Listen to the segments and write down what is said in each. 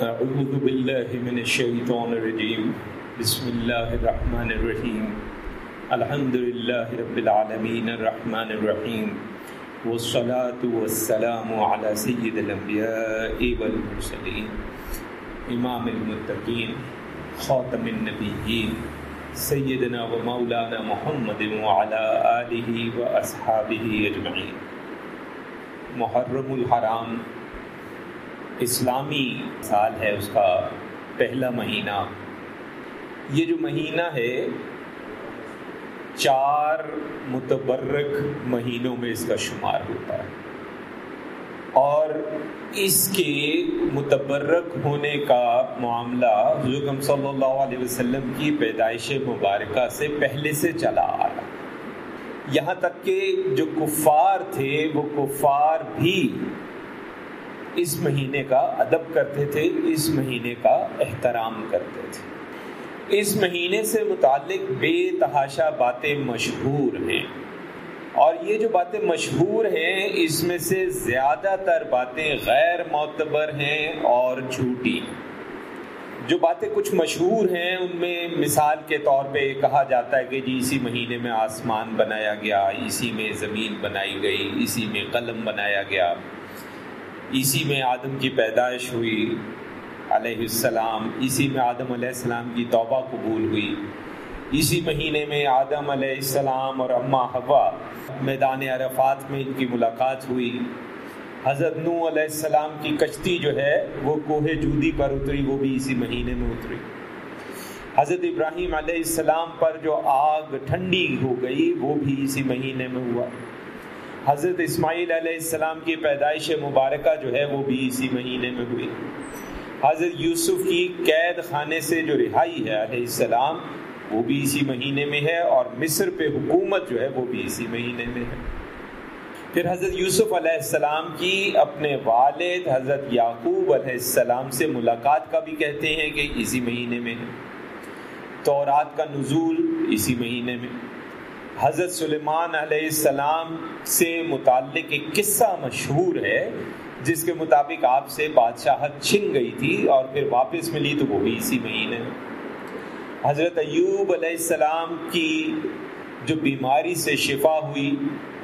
أعوذ بالله من الشيطان الرجيم. بسم الله الرحمن الرحيم. الحمد لله رب العالمين الرحمن الرحيم. والصلاة والسلام على سيد الأنبياء والمرسلين. إمام المتقين، خاتم النبيين. سيدنا ومولانا محمد وعلى آله وأصحابه أجمعين. محرم الحرام اسلامی سال ہے، اس کا پہلا مہینہ۔ یہ جو مہینہ ہے، چار متبرک مہینوں میں اس کا شمار ہوتا ہے۔ اور اس کے متبرک ہونے کا معاملہ حضرت صلی اللہ علیہ وسلم کی پیدائش مبارکہ سے پہلے سے چلا آ رہا یہاں تک کہ جو کفار تھے، وہ کفار بھی اس مہینے کا ادب کرتے تھے، اس مہینے کا احترام کرتے تھے۔ اس مہینے سے متعلق بے تحاشا باتیں مشہور ہیں۔ اور یہ جو باتیں مشہور ہیں، اس میں سے زیادہ تر باتیں غیر معتبر ہیں اور جھوٹی جو باتیں کچھ مشہور ہیں، ان میں مثال کے طور پہ کہا جاتا ہے کہ جی اسی مہینے میں آسمان بنایا گیا، اسی میں زمین بنائی گئی، اسی میں قلم بنایا گیا۔ اسی میں آدم کی پیدائش ہوئی، علیہ السلام، اسی میں آدم علیہ السلام کی توبہ قبول ہوئی۔ اسی مہینے میں آدم علیہ السلام اور اماں ہوا میدان عرفات میں ان کی ملاقات ہوئی۔ حضرت نو علیہ السلام کی کشتی جو ہے، وہ کوہ جودی پر اتری، وہ بھی اسی مہینے میں اتری۔ حضرت ابراہیم علیہ السلام پر جو آگ ٹھنڈی ہو گئی، وہ بھی اسی مہینے میں ہوا۔ حضرت اسماعیل علیہ السلام کی پیدائش مبارکہ جو ہے وہ بھی اسی مہینے میں ہوئی۔ حضرت یوسف کی قید خانے سے جو رہائی ہے علیہ السلام، وہ بھی اسی مہینے میں ہے اور مصر پہ حکومت جو ہے وہ بھی اسی مہینے میں ہے۔ پھر حضرت یوسف علیہ السلام کی اپنے والد حضرت یعقوب علیہ السلام سے ملاقات کا بھی کہتے ہیں کہ اسی مہینے میں ہے۔ تورات کا نزول اسی مہینے میں۔ حضرت سلیمان علیہ السلام سے متعلق ایک قصہ مشہور ہے، جس کے مطابق آپ سے بادشاہت چھن گئی تھی اور پھر واپس ملی تو وہ بھی اسی مہینے حضرت ایوب علیہ السلام کی جو بیماری سے شفا ہوئی،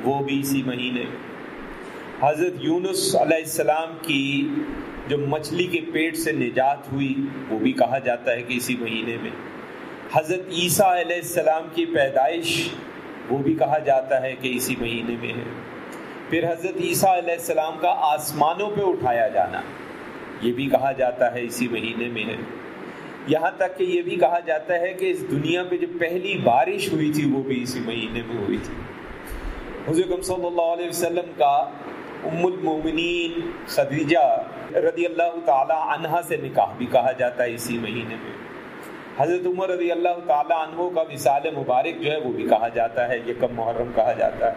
وہ بھی اسی مہینے حضرت یونس علیہ السلام کی جو مچھلی کے پیٹ سے نجات ہوئی، وہ بھی کہا جاتا ہے کہ اسی مہینے میں۔ حضرت عیسیٰ علیہ السلام کی پیدائش وہ بھی کہا جاتا ہے کہ اسی مہینے میں ہے۔ پھر حضرت عیسیٰ علیہ السلام کا آسمانوں پہ اٹھایا جانا، یہ بھی کہا جاتا ہے اسی مہینے میں ہے۔ یہاں تک کہ یہ بھی کہا جاتا ہے کہ اس دنیا پہ جو پہلی بارش ہوئی تھی، وہ بھی اسی مہینے میں ہوئی تھی۔ حضرت صلی اللہ علیہ وسلم کا ام المومنین خدیجہ رضی اللہ تعالی عنہ سے نکاح بھی کہا جاتا ہے اسی مہینے میں۔ حضرت عمر رضی اللہ تعالیٰ عنہ کا وصال مبارک جو ہے وہ بھی کہا جاتا ہے، یہ کم محرم کہا جاتا ہے۔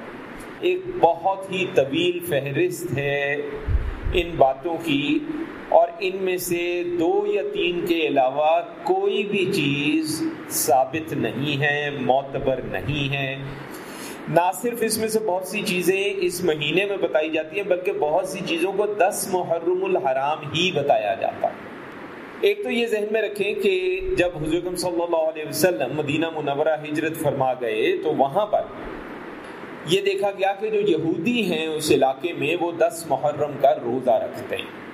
ایک بہت ہی طویل فہرست ہے ان باتوں کی اور ان میں سے دو یا تین کے علاوہ کوئی بھی چیز ثابت نہیں ہے، معتبر نہیں ہے۔ نہ صرف اس میں سے بہت سی چیزیں اس مہینے میں بتائی جاتی ہیں، بلکہ بہت سی چیزوں کو دس محرم الحرام ہی بتایا جاتا ہے۔ ایک تو یہ ذہن میں رکھیں کہ جب حضرت صلی اللہ علیہ وسلم مدینہ منورہ ہجرت فرما گئے تو وہاں پر یہ دیکھا گیا کہ جو یہودی ہیں اس علاقے میں وہ دس محرم کا روزہ رکھتے ہیں۔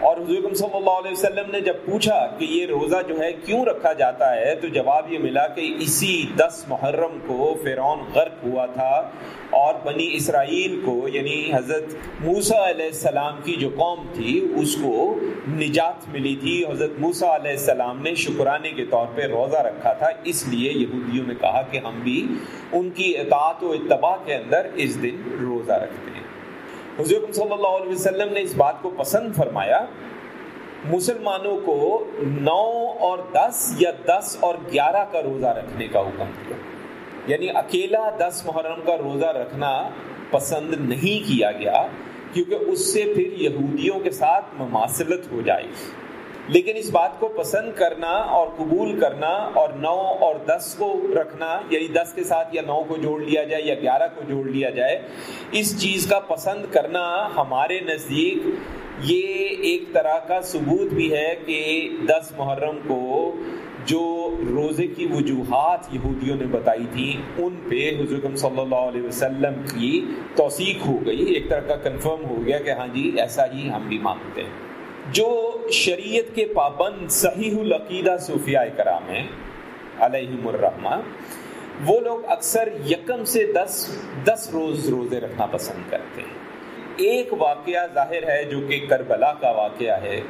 اور حضرت صلی اللہ علیہ وسلم نے جب پوچھا کہ یہ روزہ جو ہے کیوں رکھا جاتا ہے، تو جواب یہ ملا کہ اسی دس محرم کو فرعون غرق ہوا تھا اور بنی اسرائیل کو یعنی حضرت موسیٰ علیہ السلام کی جو قوم تھی، اس کو نجات ملی تھی۔ حضرت موسیٰ علیہ السلام نے شکرانے کے طور پہ روزہ رکھا تھا۔ اس لیے یہودیوں نے کہا کہ ہم بھی ان کی اطاعت و اتباع کے اندر اس دن روزہ رکھتے ہیں۔ حضور صلی اللہ علیہ وسلم نے اس بات کو پسند فرمایا، مسلمانوں کو نو اور دس یا دس اور گیارہ کا روزہ رکھنے کا حکم دیا۔ یعنی اکیلا دس محرم کا روزہ رکھنا پسند نہیں کیا گیا، کیونکہ اس سے پھر یہودیوں کے ساتھ مماثلت ہو جائے گی۔ لیکن اس بات کو پسند کرنا اور قبول کرنا اور نو اور دس کو رکھنا یعنی دس کے ساتھ یا نو کو جوڑ لیا جائے یا گیارہ کو جوڑ لیا جائے، اس چیز کا پسند کرنا ہمارے نزدیک یہ ایک طرح کا ثبوت بھی ہے کہ دس محرم کو جو روزے کی وجوہات یہودیوں نے بتائی تھی، ان پہ حضرت صلی اللہ علیہ وسلم کی توثیق ہو گئی، ایک طرح کا کنفرم ہو گیا کہ ہاں جی ایسا ہی ہم بھی مانتے ہیں۔ جو شریعت کے پابند صحیح العقیدہ صوفیاء کرام ہیں، علیہم الرحمہ، وہ لوگ اکثر یکم سے دس دس روز روزے رکھنا پسند کرتے ہیں۔ ایک واقعہ ظاہر ہے جو کہ کربلا کا واقعہ ہے۔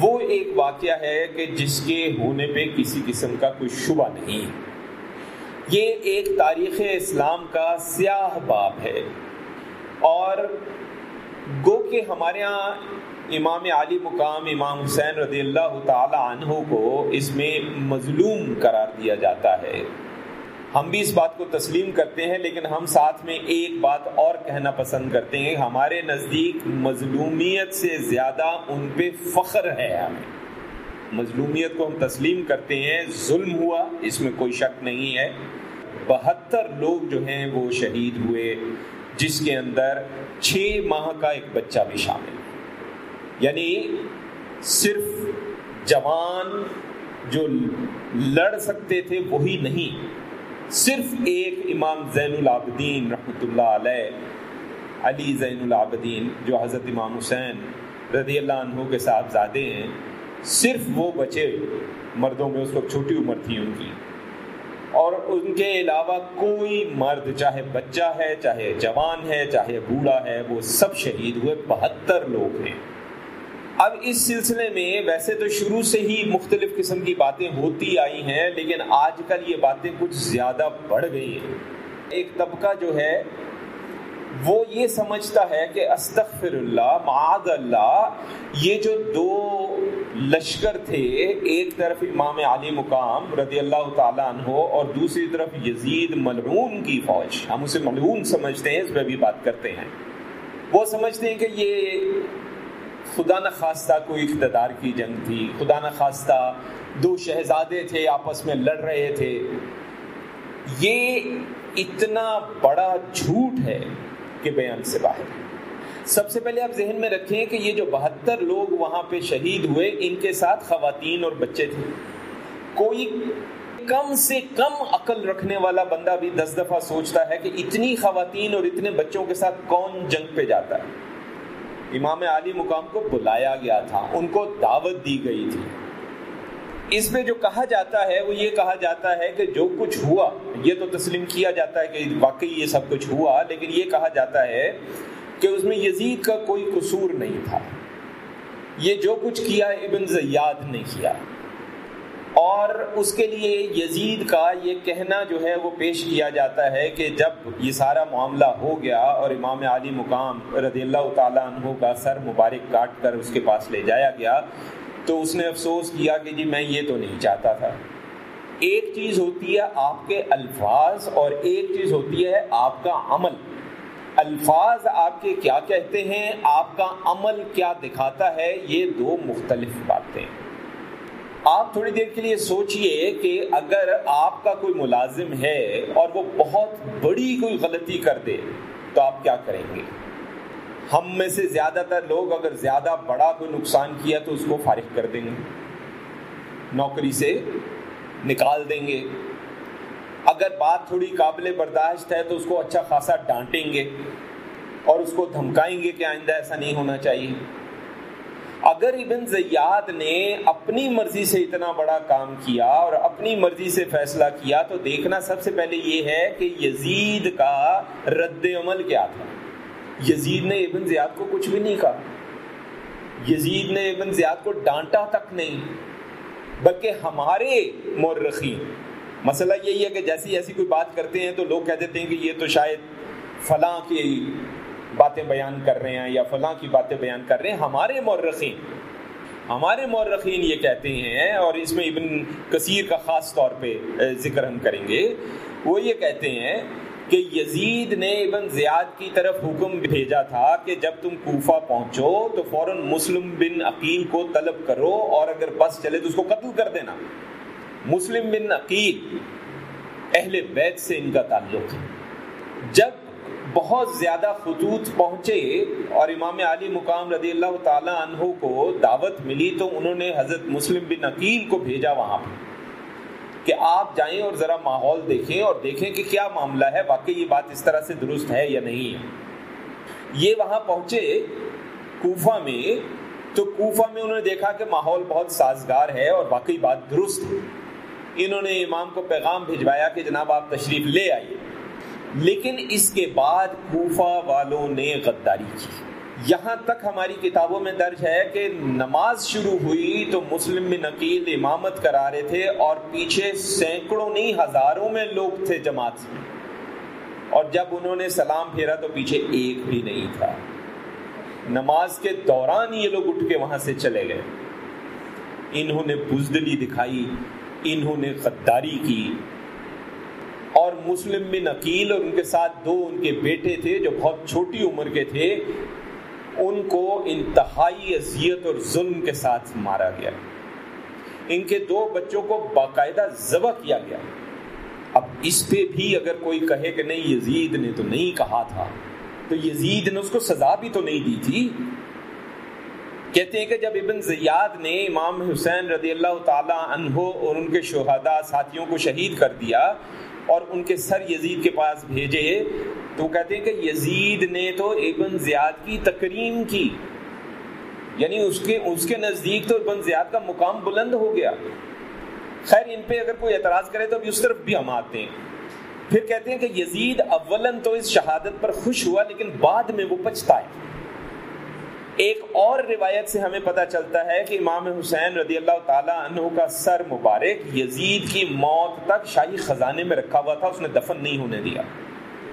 وہ ایک واقعہ ہے کہ جس کے ہونے پہ کسی قسم کا کوئی شبہ نہیں۔ یہ ایک تاریخ اسلام کا سیاہ باب ہے۔ اور گو کہ ہمارے ہاں امام علی مقام، امام حسین رضی اللہ تعالی عنہ کو اس میں مظلوم قرار دیا جاتا ہے۔ ہم بھی اس بات کو تسلیم کرتے ہیں، لیکن ہم ساتھ میں ایک بات اور کہنا پسند کرتے ہیں۔ ہمارے نزدیک مظلومیت سے زیادہ ان پہ فخر ہے ہمیں۔ مظلومیت کو ہم تسلیم کرتے ہیں۔ ظلم ہوا، اس میں کوئی شک نہیں ہے۔ بہتر لوگ جو ہیں وہ شہید ہوئے۔ جس کے اندر چھ ماہ کا ایک بچہ بھی شامل ہے۔ یعنی صرف جوان جو لڑ سکتے تھے وہی نہیں، صرف ایک امام زین العابدین رحمۃ اللہ علیہ، علی زین العابدین جو حضرت امام حسین رضی اللہ عنہ کے ساتھ زادے ہیں، صرف وہ بچے مردوں میں اس وقت چھوٹی عمر تھی ان کی۔ ان کے علاوہ کوئی مرد، چاہے بچہ ہے، چاہے جوان ہے، چاہے بوڑھا ہے، وہ سب شہید ہوئے، بہتر لوگ ہیں۔ اب اس سلسلے میں ویسے تو شروع سے ہی مختلف قسم کی باتیں ہوتی آئی ہیں، لیکن آج کل یہ باتیں کچھ زیادہ بڑھ گئی ہیں۔ ایک طبقہ جو ہے وہ یہ سمجھتا ہے کہ استغفر اللہ معاذ اللہ، یہ جو دو لشکر تھے، ایک طرف امام علی مقام رضی اللہ تعالیٰ عنہ اور دوسری طرف یزید ملعون کی فوج۔ ہم اسے ملعون سمجھتے ہیں، اس پہ بھی بات کرتے ہیں۔ وہ سمجھتے ہیں کہ یہ خدا نخواستہ کوئی اقتدار کی جنگ تھی، خدا نخواستہ دو شہزادے تھے آپس میں لڑ رہے تھے۔ یہ اتنا بڑا جھوٹ ہے۔ کہ بیان سے باہر۔ سب سے پہلے آپ ذہن میں رکھیں کہ یہ جو بہتر لوگ وہاں پہ شہید ہوئے، ان کے ساتھ خواتین اور بچے تھے۔ کوئی کم سے کم عقل رکھنے والا بندہ بھی دس دفعہ سوچتا ہے کہ اتنی خواتین اور اتنے بچوں کے ساتھ کون جنگ پہ جاتا ہے۔ امام علی مقام کو بلایا گیا تھا، ان کو دعوت دی گئی تھی۔ اس میں جو کہا جاتا ہے وہ یہ کہا جاتا ہے کہ جو کچھ ہوا، یہ تو تسلیم کیا جاتا ہے کہ واقعی یہ سب کچھ ہوا، لیکن یہ کہا جاتا ہے کہ اس میں یزید کا کوئی قصور نہیں تھا۔ یہ جو کچھ کیا ابن زیاد نے کیا۔ اور اس کے لیے یزید کا یہ کہنا جو ہے وہ پیش کیا جاتا ہے کہ جب یہ سارا معاملہ ہو گیا اور امام علی مقام رضی اللہ تعالیٰ عنہ کا سر مبارک کاٹ کر اس کے پاس لے جایا گیا تو اس نے افسوس کیا کہ جی میں یہ تو نہیں چاہتا تھا۔ ایک چیز ہوتی ہے آپ کے الفاظ اور ایک چیز ہوتی ہے آپ کا عمل۔ الفاظ آپ کے کیا کہتے ہیں، آپ کا عمل کیا دکھاتا ہے، یہ دو مختلف باتیں۔ آپ تھوڑی دیر کے لیے سوچئے کہ اگر آپ کا کوئی ملازم ہے اور وہ بہت بڑی کوئی غلطی کر دے، تو آپ کیا کریں گے؟ ہم میں سے زیادہ تر لوگ اگر زیادہ بڑا کوئی نقصان کیا تو اس کو فارغ کر دیں گے۔ نوکری سے نکال دیں گے۔ اگر بات تھوڑی قابل برداشت ہے تو اس کو اچھا خاصا ڈانٹیں گے اور اس کو دھمکائیں گے کہ آئندہ ایسا نہیں ہونا چاہیے۔ اگر ابن زیاد نے اپنی مرضی سے اتنا بڑا کام کیا اور اپنی مرضی سے فیصلہ کیا تو دیکھنا سب سے پہلے یہ ہے کہ یزید کا رد عمل کیا تھا۔ یزید نے ابن زیاد کو کچھ بھی نہیں کہا۔ یزید نے ابن زیاد کو ڈانٹا تک نہیں، بلکہ ہمارے مورخین۔ مسئلہ یہی ہے کہ جیسی ایسی کوئی بات کرتے ہیں تو لوگ کہہ دیتے ہیں کہ یہ تو شاید فلاں کی باتیں بیان کر رہے ہیں یا فلاں کی باتیں بیان کر رہے ہیں۔ ہمارے مورخین ہمارے مورخین یہ کہتے ہیں اور اس میں ابن کثیر کا خاص طور پہ ذکر ہم کریں گے۔ وہ یہ کہتے ہیں کہ یزید نے ابن زیاد کی طرف حکم بھیجا تھا کہ جب تم کوفہ پہنچو تو فوراً مسلم بن عقیل کو طلب کرو اور اگر بس چلے تو اس کو قتل کر دینا۔ مسلم بن عقیل اہل بیت سے ان کا تعلق ہے۔ جب بہت زیادہ خطوط پہنچے اور امام علی مقام رضی اللہ تعالیٰ عنہ کو دعوت ملی تو انہوں نے حضرت مسلم بن عقیل کو بھیجا وہاں پہ کہ آپ جائیں اور ذرا ماحول دیکھیں اور دیکھیں کہ کیا معاملہ ہے، واقعی یہ بات اس طرح سے درست ہے یا نہیں؟ ہے یہ وہاں پہنچے کوفہ میں، تو کوفہ میں انہوں نے دیکھا کہ ماحول بہت سازگار ہے اور واقعی بات درست ہے۔ انہوں نے امام کو پیغام بھجوایا کہ جناب آپ تشریف لے آئیے۔ لیکن اس کے بعد کوفہ والوں نے غداری کی۔ یہاں تک ہماری کتابوں میں درج ہے کہ نماز شروع ہوئی تو مسلم میں نقیل امامت کرا رہے تھے اور پیچھے سینکڑوں نہیں، ہزاروں میں لوگ تھے جماعت میں اور جب انہوں نے سلام پھیرا تو پیچھے ایک بھی نہیں تھا۔ نماز کے دوران یہ لوگ اٹھ کے وہاں سے چلے گئے۔ انہوں نے بزدلی دکھائی، انہوں نے غداری کی۔ اور مسلم بن عقیل اور ان کے ساتھ دو ان کے بیٹے تھے جو بہت چھوٹی عمر کے تھے۔ ان کو انتہائی اذیت اور ظلم کے ساتھ مارا گیا۔ ان کے دو بچوں کو باقاعدہ ذبح کیا گیا۔ اب اس پہ بھی اگر کوئی کہے کہ نہیں، یزید نے تو نہیں کہا تھا، تو یزید نے اس کو سزا بھی تو نہیں دی تھی۔ کہتے ہیں کہ جب ابن زیاد نے امام حسین رضی اللہ تعالی عنہ اور ان کے شہداء ساتھیوں کو شہید کر دیا اور ان کے سر یزید کے پاس بھیجے، تو کہتے ہیں کہ یزید نے تو ابن زیاد کی تکریم کی۔ یعنی اس کے اس کے نزدیک تو ابن زیاد کا مقام بلند ہو گیا۔ خیر، ان پہ اگر کوئی اعتراض کرے تو ابھی اس طرف بھی ہم آتے ہیں۔ پھر کہتے ہیں کہ یزید اولن تو اس شہادت پر خوش ہوا، لیکن بعد میں وہ پچھتا ہے ایک اور روایت سے ہمیں پتہ چلتا ہے کہ امام حسین رضی اللہ تعالیٰ عنہ کا سر مبارک یزید کی موت تک شاہی خزانے میں رکھا ہوا تھا، اس نے دفن نہیں ہونے دیا۔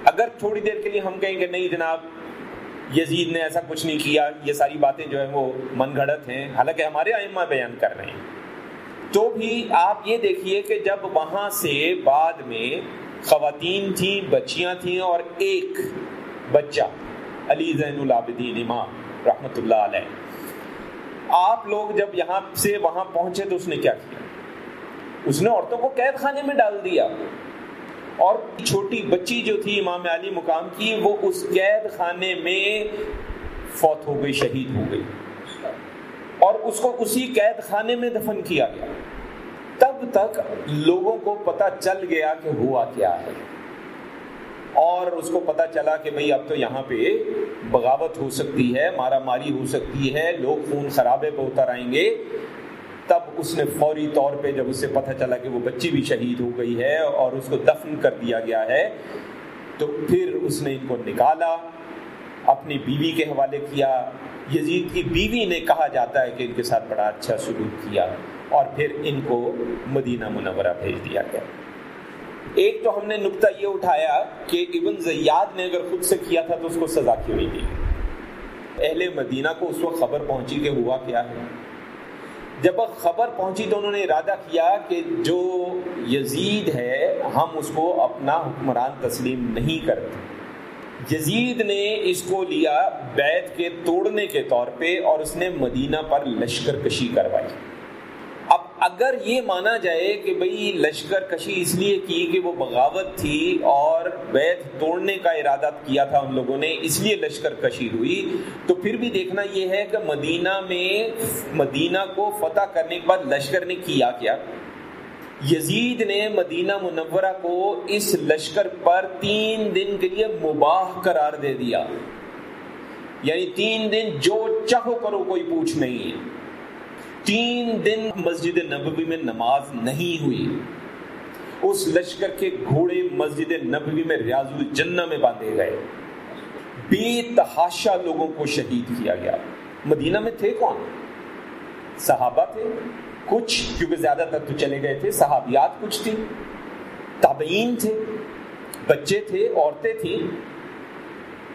اگر تھوڑی دیر کے لیے ہم کہیں کہ نہیں جناب، یزید نے ایسا کچھ نہیں کیا، یہ ساری باتیں جو ہیں وہ من گھڑت ہیں، حالانکہ ہمارے ائمہ بیان کر رہے ہیں۔ تو بھی آپ یہ دیکھیے کہ جب وہاں سے بعد میں خواتین تھیں، بچیاں تھیں اور ایک بچہ، علی زین العابدین امام رحمت اللہ علیہ۔ آپ لوگ جب یہاں سے وہاں پہنچے تو اس نے کیا کیا؟ اس نے عورتوں کو قید خانے میں ڈال دیا۔ اور چھوٹی بچی جو تھی، امام علی مقام کی، وہ اس قید خانے میں فوت ہو گئی، شہید ہو گئی۔ اور اس کو اسی قید خانے میں دفن کیا گیا۔ تب تک لوگوں کو پتا چل گیا کہ ہوا کیا ہے۔ اور اس کو پتا چلا کہ بھئی اب تو یہاں پہ بغاوت ہو سکتی ہے، مارا ماری ہو سکتی ہے، لوگ خون خرابے پہ اتر آئیں گے۔ تب اس نے فوری طور پہ جب اسے پتہ چلا کہ وہ بچی بھی شہید ہو گئی ہے اور اس کو دفن کر دیا گیا ہے، تو پھر اس نے ان کو نکالا، اپنی بیوی کے حوالے کیا۔ یزید کی بیوی نے کہا جاتا ہے کہ ان کے ساتھ بڑا اچھا سلوک کیا اور پھر ان کو مدینہ منورہ بھیج دیا گیا۔ ایک تو ہم نے نقطہ یہ اٹھایا کہ ابن زیاد نے اگر خود سے کیا تھا تو اس کو سزا کیوں نہیں دی؟ اہل مدینہ کو اس وقت خبر پہنچی کہ ہوا کیا ہے۔ جب خبر پہنچی تو انہوں نے ارادہ کیا کہ جو یزید ہے، ہم اس کو اپنا حکمران تسلیم نہیں کرتے۔ یزید نے اس کو لیا بیت کے توڑنے کے طور پہ اور اس نے مدینہ پر لشکر کشی کروائی۔ اب اگر یہ مانا جائے کہ بھئی لشکر کشی اس لیے کی کہ وہ بغاوت تھی اور بیت توڑنے کا ارادہ کیا تھا ان لوگوں نے، اس لیے لشکر کشی ہوئی، تو پھر بھی دیکھنا یہ ہے کہ مدینہ میں مدینہ کو فتح کرنے کے بعد لشکر نے کیا کیا۔ یزید نے مدینہ منورہ کو اس لشکر پر تین دن کے لیے مباح قرار دے دیا۔ یعنی تین دن جو چاہو کرو کوئی پوچھ نہیں۔ ہے تین دن مسجد نبوی میں نماز نہیں ہوئی۔ اس لشکر کے گھوڑے مسجد نبوی میں ریاض الجنہ میں باندھے گئے۔ بے تحاشا لوگوں کو شہید کیا گیا۔ مدینہ میں تھے کون؟ صحابہ تھے۔ کچھ، کیونکہ زیادہ تر تو چلے گئے تھے، صحابیات کچھ تھی تابعین تھے، بچے تھے، عورتیں تھیں۔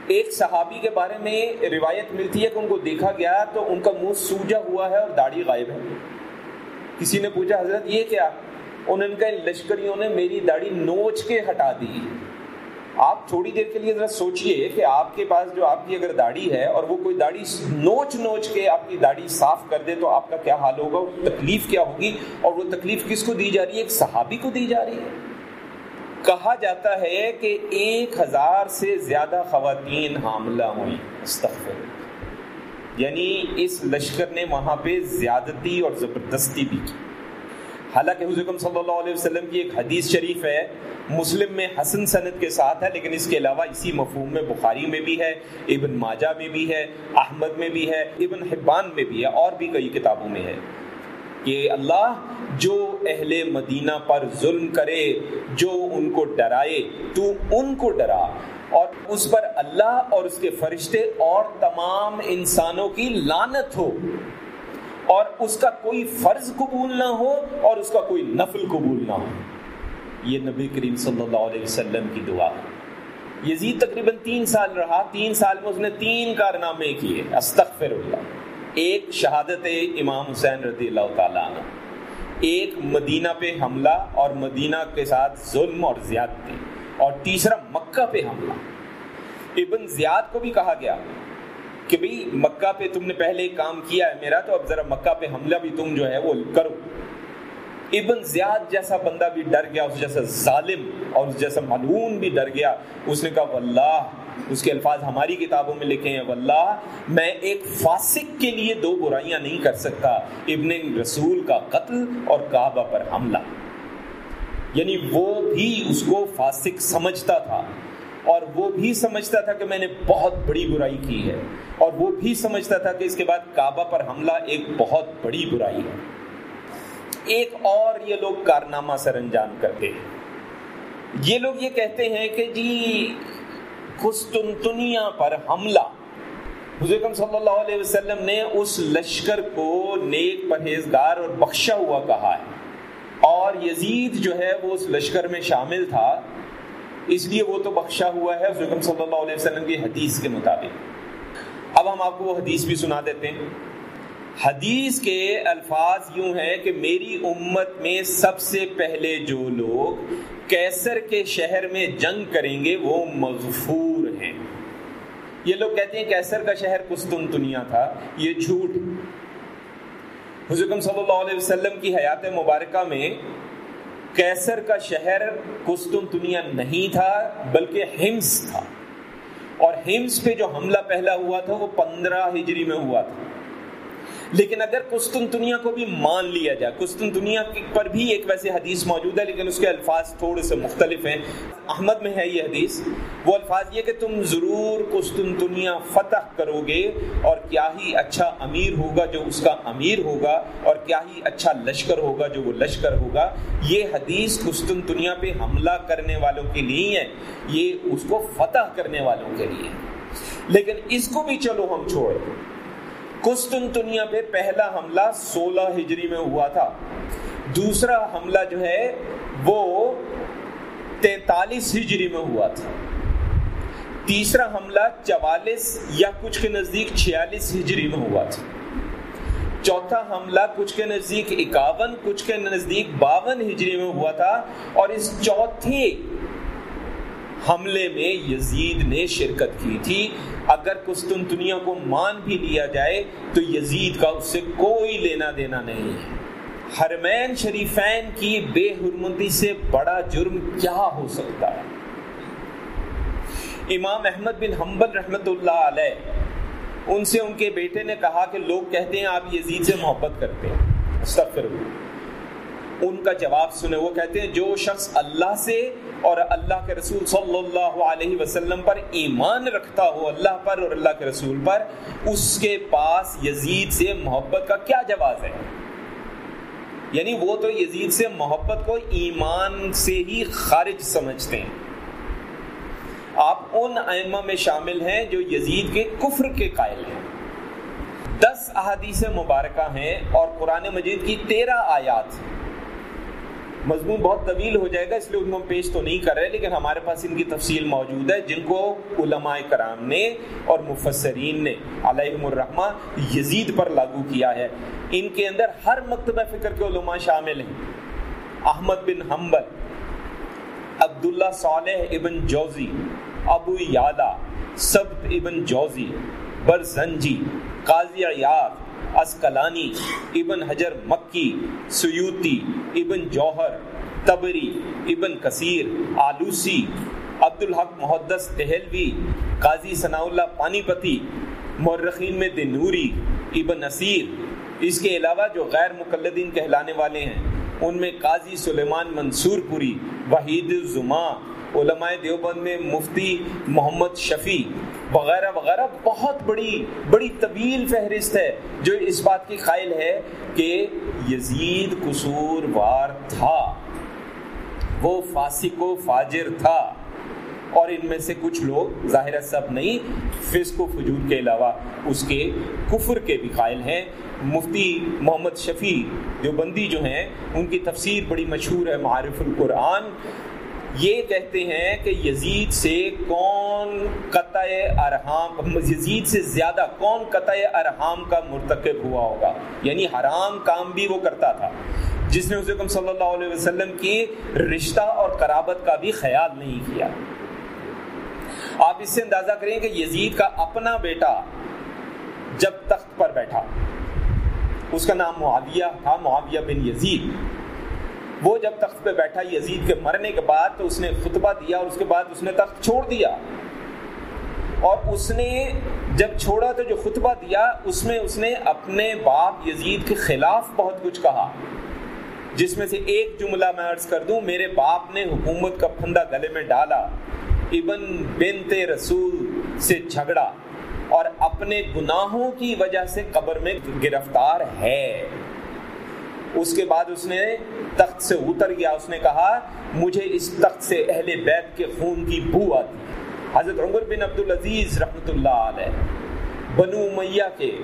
ایک صحابی کے بارے میں روایت ملتی ہے کہ ان کو دیکھا گیا تو ان کا منہ سوجا ہوا ہے اور داڑھی غائب ہے۔ کسی نے پوچھا، حضرت، یہ کیا؟ انہوں نے لشکریوں نے میری داڑھی نوچ کے ہٹا دی آپ تھوڑی دیر کے لیے ذرا سوچئے کہ آپ کے پاس جو آپ کی اگر داڑھی ہے اور وہ کوئی داڑھی نوچ نوچ کے آپ کی داڑھی صاف کر دے تو آپ کا کیا حال ہوگا؟ تکلیف کیا ہوگی؟ اور وہ تکلیف کس کو دی جا رہی ہے؟ ایک صحابی کو دی جا رہی ہے۔ کہا جاتا ہے کہ ایک ہزار سے زیادہ خواتین حاملہ ہوئی استغفر یعنی اس لشکر نے وہاں پہ زیادتی اور زبردستی بھی کی۔ حالانکہ حضرت صلی اللہ علیہ وسلم کی ایک حدیث شریف ہے، مسلم میں حسن سند کے ساتھ ہے، لیکن اس کے علاوہ اسی مفہوم میں بخاری میں بھی ہے، ابن ماجہ میں بھی ہے، احمد میں بھی ہے، ابن حبان میں بھی ہے، اور بھی کئی کتابوں میں ہے۔ کہ اللہ جو اہل مدینہ پر ظلم کرے، جو ان کو ڈرائے، تو ان کو ڈرا۔ اور اس پر اللہ اور اس کے فرشتے اور تمام انسانوں کی لانت ہو۔ اور اس کا کوئی فرض قبول نہ ہو اور اس کا کوئی نفل قبول نہ ہو۔ یہ نبی کریم صلی اللہ علیہ وسلم کی دعا۔ یزید تقریباً تین سال رہا، تین سال میں اس نے تین کارنامے کیے۔ استغفر اللہ۔ ایک شہادت امام حسین رضی اللہ تعالیٰ عنہ، ایک مدینہ پہ حملہ اور مدینہ کے ساتھ ظلم اور زیادتی، اور تیسرا مکہ پہ حملہ۔ ابن زیاد کو بھی کہا گیا کہ بھئی مکہ پہ تم نے پہلے کام کیا ہے میرا، تو اب ذرا مکہ پہ حملہ بھی تم جو ہے وہ کرو۔ ابن زیاد جیسا بندہ بھی ڈر گیا، اس جیسا ظالم اور اس جیسا ملعون بھی ڈر گیا۔ اس نے کہا، واللہ، اس کے الفاظ ہماری کتابوں میں لکھے ہیں، واللہ، میں ایک فاسق کے لیے دو برائیاں نہیں کر سکتا۔ ابن رسول کا قتل اور کعبہ پر حملہ۔ یعنی وہ بھی اس کو فاسق سمجھتا تھا۔ اور وہ بھی سمجھتا تھا کہ میں نے بہت بڑی برائی کی ہے۔ اور وہ بھی سمجھتا تھا کہ اس کے بعد کعبہ پر حملہ ایک بہت بڑی برائی ہے۔ ایک اور یہ لوگ کارنامہ سر انجام کرتے ہیں۔ یہ لوگ یہ کہتے ہیں کہ جی قسطنطنیہ پر حملہ۔ حضرت صلی اللہ علیہ وسلم نے اس لشکر کو نیک پرہیزگار اور بخشا ہوا کہا ہے۔ اور یزید جو ہے وہ اس لشکر میں شامل تھا۔ اس لیے وہ تو بخشا ہوا ہے حضرت صلی اللہ علیہ وسلم کی حدیث کے مطابق۔ اب ہم آپ کو وہ حدیث بھی سنا دیتے ہیں۔ حدیث کے الفاظ یوں ہیں کہ میری امت میں سب سے پہلے جو لوگ کیسر کے شہر میں جنگ کریں گے وہ مغفور ہیں۔ یہ لوگ کہتے ہیں کیسر کا شہر قسطنطنیہ تھا، یہ جھوٹ۔ حضرت صلی اللہ علیہ وسلم کی حیات مبارکہ میں کیسر کا شہر قسطنطنیہ نہیں تھا، بلکہ ہمس تھا۔ اور ہمس پہ جو حملہ پہلا ہوا تھا وہ پندرہ ہجری میں ہوا تھا۔ لیکن اگر قسطنطنیہ کو بھی مان لیا جائے، قسطنطنیہ پر بھی ایک ویسے حدیث موجود ہے، لیکن اس کے الفاظ تھوڑے سے مختلف ہیں۔ احمد میں ہے یہ حدیث۔ وہ الفاظ یہ کہ تم ضرور قسطنطنیہ فتح کرو گے اور کیا ہی اچھا امیر ہوگا جو اس کا امیر ہوگا اور کیا ہی اچھا لشکر ہوگا جو وہ لشکر ہوگا۔ یہ حدیث قسطنطنیہ پہ حملہ کرنے والوں کے لیے ہے۔ یہ اس کو فتح کرنے والوں کے لیے۔ لیکن اس کو بھی چلو ہم چھوڑیں۔ قسطنطنیہ پہ پہلا حملہ سولہ ہجری میں ہوا تھا۔ دوسرا حملہ جو ہے وہ تینتالیس ہجری میں ہوا تھا۔ تیسرا حملہ چوالیس یا کچھ کے نزدیک چھیالیس ہجری میں ہوا تھا۔ چوتھا حملہ کچھ کے نزدیک اکاون، کچھ کے نزدیک باون ہجری میں ہوا تھا۔ اور اس چوتھے حملے میں یزید نے شرکت کی تھی۔ اگر قسطنطنیہ کو مان بھی لیا جائے، تو یزید کا اس سے کوئی لینا دینا نہیں ہے۔ حرمین شریفین کی بے حرمتی سے بڑا جرم کیا ہو سکتا ہے؟ امام احمد بن حنبل رحمت اللہ علیہ، ان سے ان کے بیٹے نے کہا کہ لوگ کہتے ہیں آپ یزید سے محبت کرتے ہیں۔ استغفر ان کا جواب سنے وہ کہتے ہیں جو شخص اللہ سے اور اللہ کے رسول صلی اللہ علیہ وسلم پر ایمان رکھتا ہو اللہ پر اور اللہ کے رسول پر، اس کے پاس یزید سے محبت کا کیا جواز ہے؟ یعنی وہ تو یزید سے محبت کو ایمان سے ہی خارج سمجھتے ہیں۔ آپ ان ائمہ میں شامل ہیں جو یزید کے کفر کے قائل ہیں۔ دس احادیث مبارکہ ہیں اور قرآن مجید کی تیرہ آیات۔ ہیں مضمون بہت طویل ہو جائے گا، اس لیے ان کو ہم پیش تو نہیں کر رہے، لیکن ہمارے پاس ان کی تفصیل موجود ہے، جن کو علماء کرام نے اور مفسرین نے علیہم الرحمہ یزید پر لاگو کیا ہے۔ ان کے اندر ہر مکتبہ فکر کے علماء شامل ہیں۔ احمد بن حنبل، عبداللہ صالح ابن جوزی، ابو یادا سبت ابن جوزی، برزنجی، قاضی عیاد اسکلانی ابن حجر مکی سیوتی ابن جوہر، تبری، ابن کثیر، آلوسی عبد الحق محدث دہلوی، قاضی ثناء اللہ پانی پتی مرخین میں دنوری، ابن نصیر۔ اس کے علاوہ جو غیر مقلدین کہلانے والے ہیں، ان میں قاضی سلیمان منصور پوری، وحید الزما علماء دیوبند میں مفتی محمد شفیع وغیرہ وغیرہ بہت بڑی بڑی طویل فہرست ہے، جو اس بات کی قائل ہے کہ یزید قصور وار تھا۔ وہ فاسق و فاجر تھا۔ اور ان میں سے کچھ لوگ، ظاہر سب نہیں، فسق و فجور کے علاوہ اس کے کفر کے بھی قائل ہیں۔ مفتی محمد شفیع دیوبندی جو ہیں، ان کی تفسیر بڑی مشہور ہے، معارف القرآن۔ یہ کہتے ہیں کہ یزید سے کون قطع ارحام، یزید سے زیادہ کون قطع ارحام کا مرتکب ہوا ہوگا؟ یعنی حرام کام بھی وہ کرتا تھا۔ جس نے حضرت صلی اللہ علیہ وسلم کی رشتہ اور قرابت کا بھی خیال نہیں کیا۔ آپ اس سے اندازہ کریں کہ یزید کا اپنا بیٹا جب تخت پر بیٹھا، اس کا نام معاویہ تھا، معاویہ بن یزید۔ وہ جب تخت پہ بیٹھا یزید کے مرنے کے بعد تو اس نے خطبہ دیا اور اس کے بعد اس نے تخت چھوڑ دیا۔ اور اس نے جب چھوڑا تو جو خطبہ دیا، اس میں اس نے اپنے باپ یزید کے خلاف بہت کچھ کہا۔ جس میں سے ایک جملہ میں عرض کر دوں، میرے باپ نے حکومت کا پھندا گلے میں ڈالا، ابن بنت رسول سے جھگڑا اور اپنے گناہوں کی وجہ سے قبر میں گرفتار ہے۔ اس کے بعد اس نے تخت سے اتر گیا، اس نے کہا، مجھے اس تخت سے اہل بیت کے خون کی بو آتی حضرت عمر بن عبد العزیز رحمۃ اللہ علیہ، بنو میاں کے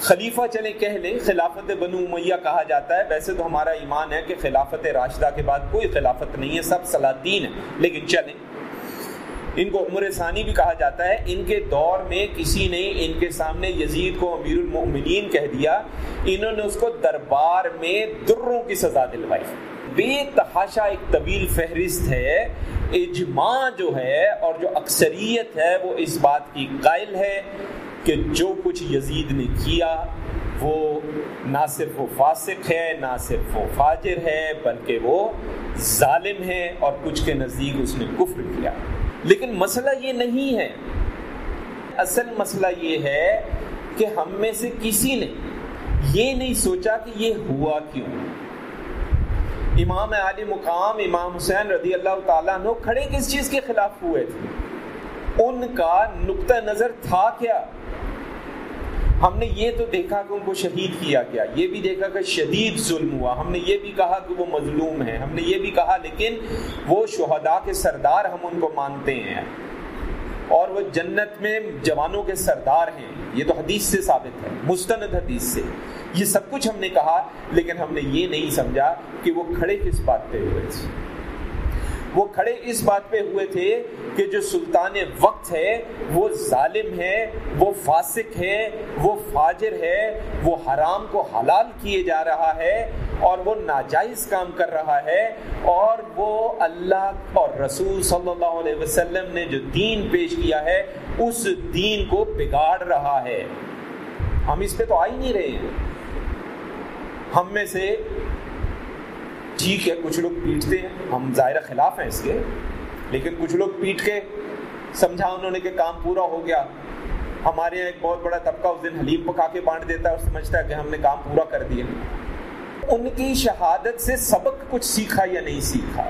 خلیفہ چلے کہہ لیں۔ خلافت بنو میاں کہا جاتا ہے۔ ویسے تو ہمارا ایمان ہے کہ خلافت راشدہ کے بعد کوئی خلافت نہیں ہے، سب سلاطین ہیں، لیکن چلیں۔ ان کو عمر ثانی بھی کہا جاتا ہے۔ ان کے دور میں کسی نے ان کے سامنے یزید کو امیر المؤمنین کہہ دیا۔ انہوں نے اس کو دربار میں دروں کی سزا دلوائی۔ بے تحاشا ایک طویل فہرست ہے۔ اجماع جو ہے اور جو اکثریت ہے وہ اس بات کی قائل ہے کہ جو کچھ یزید نے کیا وہ نہ صرف وہ فاسق ہے، نہ صرف وہ فاجر ہے، بلکہ وہ ظالم ہے اور کچھ کے نزدیک اس نے کفر کیا۔ لیکن مسئلہ یہ نہیں ہے۔ اصل مسئلہ یہ ہے کہ ہم میں سے کسی نے یہ نہیں سوچا کہ یہ ہوا کیوں۔ امام علی مقام، امام حسین رضی اللہ تعالیٰ کھڑے کس چیز کے خلاف ہوئے تھے؟ ان کا نقطہ نظر تھا کیا؟ ہم نے یہ تو دیکھا کہ ان کو شہید کیا گیا، یہ بھی دیکھا کہ شدید ظلم ہوا۔ ہم نے یہ بھی کہا کہ وہ مظلوم ہیں۔ ہم نے یہ بھی کہا، لیکن وہ شہداء کے سردار ہم ان کو مانتے ہیں۔ اور وہ جنت میں جوانوں کے سردار ہیں۔ یہ تو حدیث سے ثابت ہے، مستند حدیث سے۔ یہ سب کچھ ہم نے کہا، لیکن ہم نے یہ نہیں سمجھا کہ وہ کھڑے کس بات پہ ہوئے تھے۔ وہ کھڑے اس بات پہ ہوئے تھے کہ جو سلطان وقت ہے، وہ ظالم ہے، وہ فاسق ہے، وہ فاجر ہے، وہ حرام کو حلال کیے جا رہا ہے اور وہ ناجائز کام کر رہا ہے اور وہ اللہ اور رسول صلی اللہ علیہ وسلم نے جو دین پیش کیا ہے، اس دین کو بگاڑ رہا ہے۔ ہم اس پہ تو آ ہی نہیں رہے۔ ہیں ہم میں سے ٹھیک ہے، کچھ لوگ پیٹتے ہیں، ہم ظاہر خلاف ہیں اس کے، لیکن کچھ لوگ پیٹ کے سمجھا انہوں نے کہ کام پورا ہو گیا۔ ہمارے یہاں ایک بہت بڑا طبقہ اس دن حلیم پکا کے بانٹ دیتا ہے اور سمجھتا ہے کہ ہم نے کام پورا کر دیا۔ ان کی شہادت سے سبق کچھ سیکھا یا نہیں سیکھا؟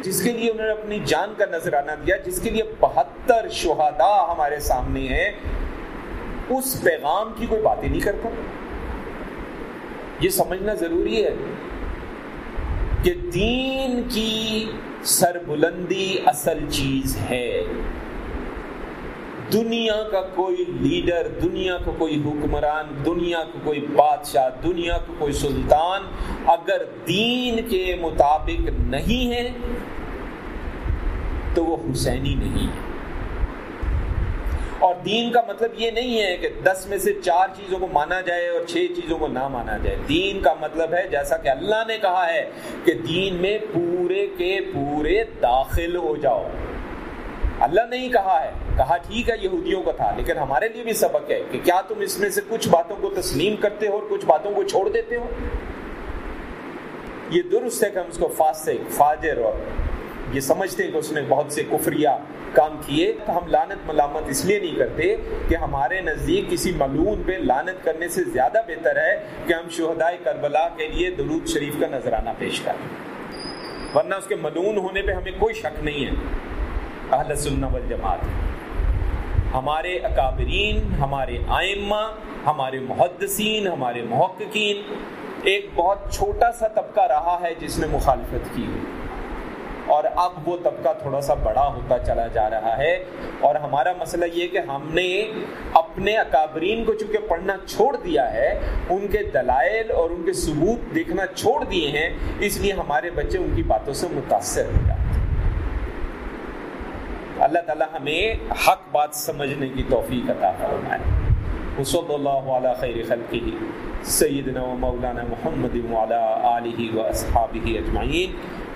جس کے لیے انہوں نے اپنی جان کا نظرانہ دیا، جس کے لیے بہتر شہداء ہمارے سامنے ہیں، اس پیغام کی کوئی بات ہی نہیں کرتا یہ سمجھنا ضروری ہے۔ کہ دین کی سربلندی اصل چیز ہے۔ دنیا کا کوئی لیڈر، دنیا کا کوئی حکمران، دنیا کا کوئی بادشاہ، دنیا کا کوئی سلطان اگر دین کے مطابق نہیں ہے تو وہ حسینی نہیں ہے۔ اور دین کا مطلب یہ نہیں ہے کہ دس میں سے چار چیزوں کو مانا جائے اور چھ چیزوں کو نہ مانا جائے۔ دین کا مطلب ہے جیسا کہ اللہ نے کہا ہے کہ دین میں پورے کے پورے داخل ہو جاؤ۔ اللہ نے ہی کہا ہے۔ کہا ٹھیک ہے، یہودیوں کا تھا، لیکن ہمارے لیے بھی سبق ہے کہ کیا تم اس میں سے کچھ باتوں کو تسلیم کرتے ہو اور کچھ باتوں کو چھوڑ دیتے ہو؟ یہ درست ہے کہ ہم اس کو فاسق، فاجر اور یہ سمجھتے ہیں کہ اس نے بہت سے کفریہ کام کیے تو ہم لانت ملامت اس لیے نہیں کرتے کہ ہمارے نزدیک کسی ملون پہ لانت کرنے سے زیادہ بہتر ہے کہ ہم شہدائے کربلا کے لیے درود شریف کا نذرانہ پیش کریں۔ ورنہ اس کے ملون ہونے پہ ہمیں کوئی شک نہیں ہے۔ اہل سنہ والجماعت، ہمارے اکابرین، ہمارے آئمہ، ہمارے محدثین، ہمارے محققین، ایک بہت چھوٹا سا طبقہ رہا ہے جس نے مخالفت کی۔ اور اب وہ طبقہ تھوڑا سا بڑا ہوتا چلا جا رہا ہے۔ اور ہمارا مسئلہ یہ کہ ہم نے اپنے اکابرین کو چونکہ پڑھنا چھوڑ دیا ہے، ان کے دلائل اور ان کے ثبوت دیکھنا چھوڑ دیے ہیں، اس لیے ہمارے بچے ان کی باتوں سے متاثر ہو جاتے اللہ تعالیٰ ہمیں حق بات سمجھنے کی توفیق عطا فرمائے۔ وصلی اللہ علی خیر خلقہ، سیدنا و مولانا محمد وعلی آلہ و اصحابہ اجمعین۔